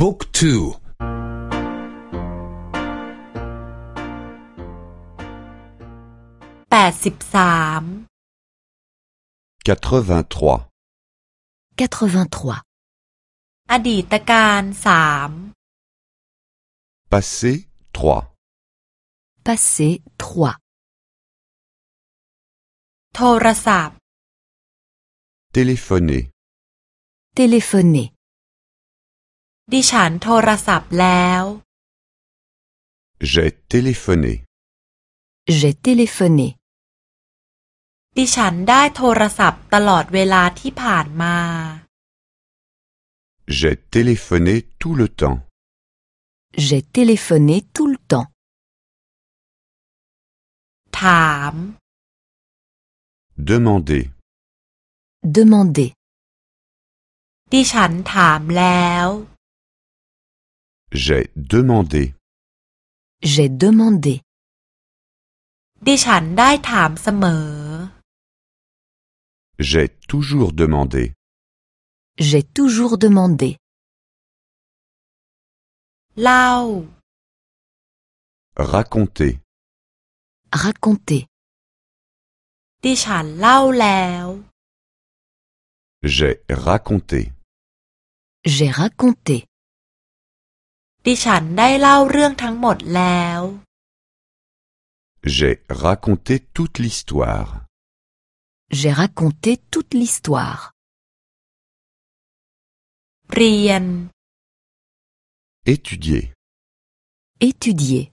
บุ๊กทูแปดสิบสาม 83. 83. อดีตการสาม Passé 3. Passé 3. โทรศัพท์ Téléphoner. Téléphoner. ดิฉันโทรศัพท์แล้ว J'ai téléphoné. J'ai téléphoné. ดิฉันได้โทรศัพท์ตลอดเวลาที่ผ่านมา J'ai téléphoné tout le temps. J'ai téléphoné tout le temps. ถาม Demander. Demander. ดิฉันถามแล้ว J'ai demandé. J'ai demandé. ดิฉันได้ถามเสมอ J'ai toujours demandé. J'ai toujours demandé. เล่า Raconter. Raconter. ดิฉันเล่าแล้ว J'ai raconté. J'ai raconté. ดิฉันได้เล่าเรื่องทั้งหมดแล้ว J'ai raconté toute l'histoire. J'ai raconté toute l'histoire. เรียน Étudier. Étudier.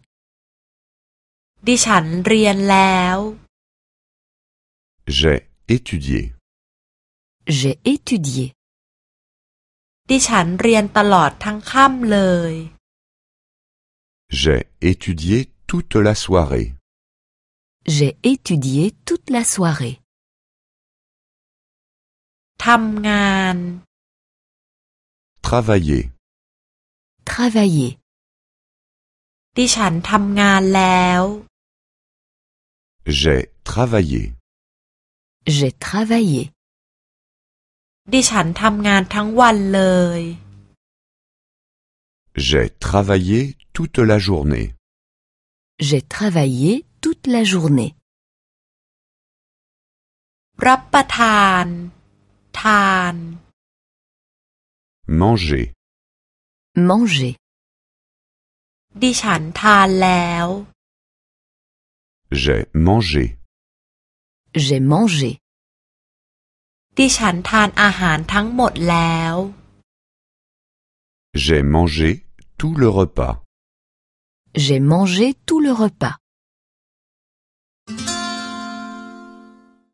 ดิฉันเรียนแล้ว J'ai étudié. J'ai étudié. ดิฉันเรียนตลอดทั้งค่ำเลย J'ai étudié toute la soirée. J'ai étudié toute la soirée. ทำงาน Travailler. Travailler. ดิฉันทำงานแล้ว J'ai travaillé. J'ai travaillé. ดิฉันทำงานทั้งวันเลย J'ai travaillé toute la journée. J'ai travaillé toute la journée. รับประทาน ทาน Manger. Manger. ดิฉันทานแล้ว J'ai mangé. J'ai mangé. ดิฉันทานอาหารทั้งหมดแล้ว J'ai mangé tout le repas. J'ai mangé tout le repas.